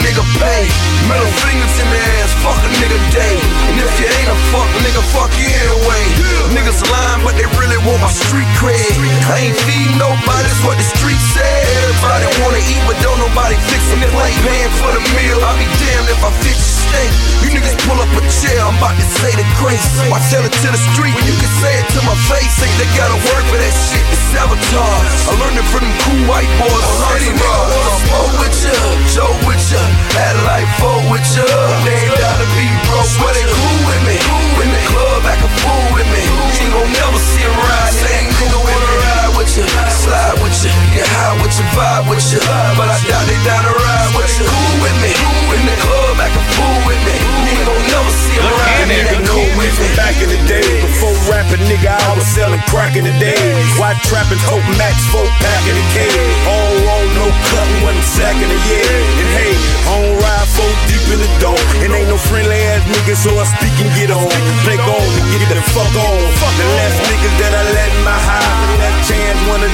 fuck what a nigga pay. Middle fingers in the ass, fuck a nigga day. And if you ain't a fuck nigga, fuck you anyway. Niggas lying, but they really want my street cred. I ain't feeding nobody, that's what the street said. Everybody wanna eat, but don't nobody fix a plate. Paying for the meal, I'll be damned if I fix your steak. You niggas pull up a chair, I'm about to say the grace. I tell it to the street when you can say it to my face? Ain't they gotta work for that shit? It's sabotage. I learned it from them cool white boys. Already nigga wanna vibe with ya. But I doubt they down to ride with ya. Cool with me. In the club, act a fool with me. You gon' never see a ride. With me. Back in the day, before rapping, nigga, I was selling crack in the day. White trapping, hope Max, four pack in the cave. All roll, no cutting when I'm sacking the yeah. And hey, I don't ride four deep in the door. And ain't no friendly ass niggas, so I speak and get on. Play on and get the fuck on. The last niggas that I let in my high. That chance, one of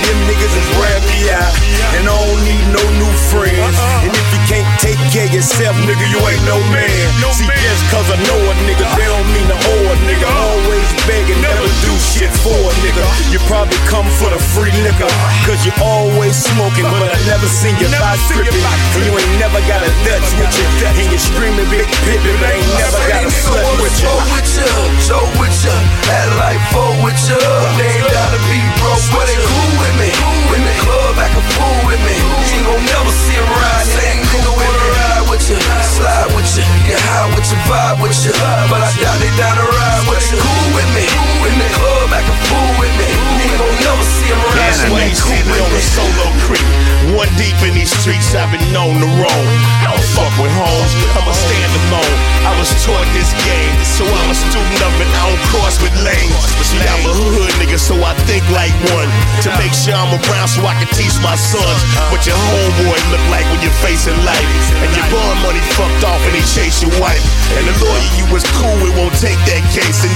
man. See, just cause I know a nigga, they don't mean to owe a nigga. Always begging, never do shit for a nigga. You probably come for the free liquor. Cause you always smoking, but I never seen you buy stripping. And you ain't never got a Dutch with you. To roam. I don't fuck with homes, I'ma stand alone. I was taught this game, so I'm a student of it. I don't cross with lanes. See, I'm a hood nigga, so I think like one. To make sure I'm around so I can teach my sons what your homeboy look like when you're facing life. And your born money fucked off and they chase your wife. And the lawyer you was cool with won't take that case. And